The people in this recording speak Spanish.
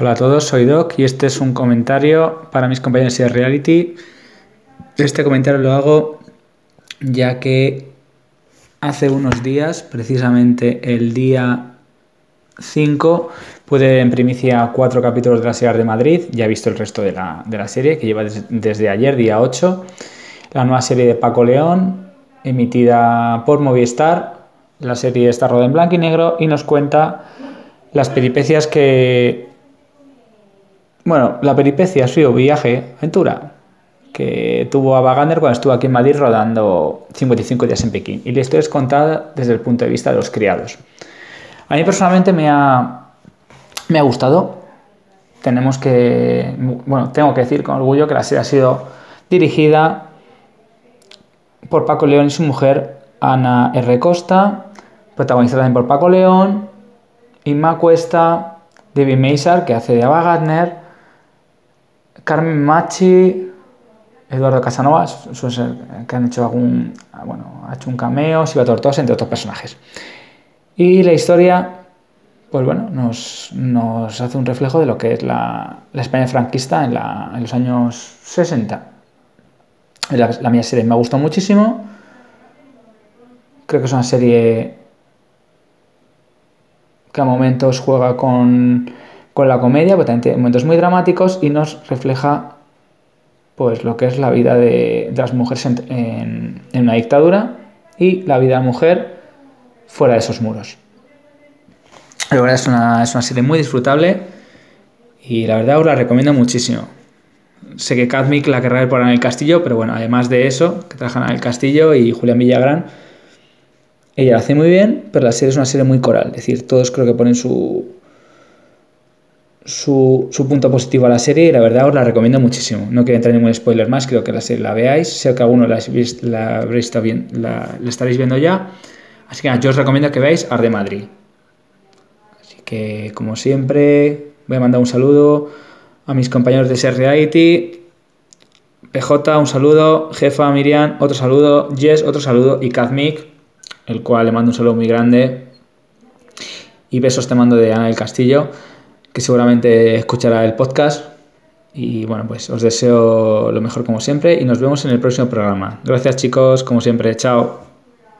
Hola a todos, soy Doc y este es un comentario para mis compañeros de Reality. Este comentario lo hago ya que hace unos días, precisamente el día 5, pude en primicia cuatro capítulos de la serie de Madrid. Ya he visto el resto de la, serie, que lleva desde ayer, día 8. La nueva serie de Paco León, emitida por Movistar. La serie está rodada en blanco y negro y nos cuenta las peripecias que bueno, la peripecia ha sido viaje, aventura, que tuvo a Wagner cuando estuvo aquí en Madrid rodando 55 días en Pekín. Y la historia es contada desde el punto de vista de los criados. A mí personalmente me ha, me ha gustado. Tenemos que, bueno, tengo que decir con orgullo que la serie ha sido dirigida por Paco León y su mujer Ana R. Costa, protagonizada también por Paco León, Inma Cuesta, David Meisar, que hace de Ava Gardner, Carmen Machi, Eduardo Casanovas, que han hecho algún, bueno, ha hecho un cameo, Silvia Tortosa, entre otros personajes. Y la historia, pues bueno, nos, hace un reflejo de lo que es la, España franquista en, los años 60. La, la mía serie me ha gustado muchísimo. Creo que es una serie que a momentos juega con con la comedia, porque también tiene momentos muy dramáticos y nos refleja pues lo que es la vida de, las mujeres en, una dictadura y la vida de la mujer fuera de esos muros. La verdad es una, es una serie muy disfrutable y la verdad os la recomiendo muchísimo. Sé que Kazmik la querrá ver por en el castillo, pero bueno, además de eso, que trabajan en el castillo y Julián Villagrán, ella la hace muy bien, pero la serie es una serie muy coral, es decir, todos creo que ponen su, su, punto positivo a la serie y la verdad os la recomiendo muchísimo. No quiero entrar en ningún spoiler más, creo que la serie la veáis. Sé que alguno la, la, bien, la, estaréis viendo ya. Así que yo os recomiendo que veáis Arde Madrid. Así que, como siempre, voy a mandar un saludo a mis compañeros de Ser Reality. PJ, un saludo. Jefa Miriam, otro saludo. Jess, otro saludo. Y Kazmik, el cual le mando un saludo muy grande. Y besos te mando de Ana del Castillo que seguramente escuchará el podcast. Y bueno, pues os deseo lo mejor como siempre y nos vemos en el próximo programa. Gracias chicos, como siempre, chao.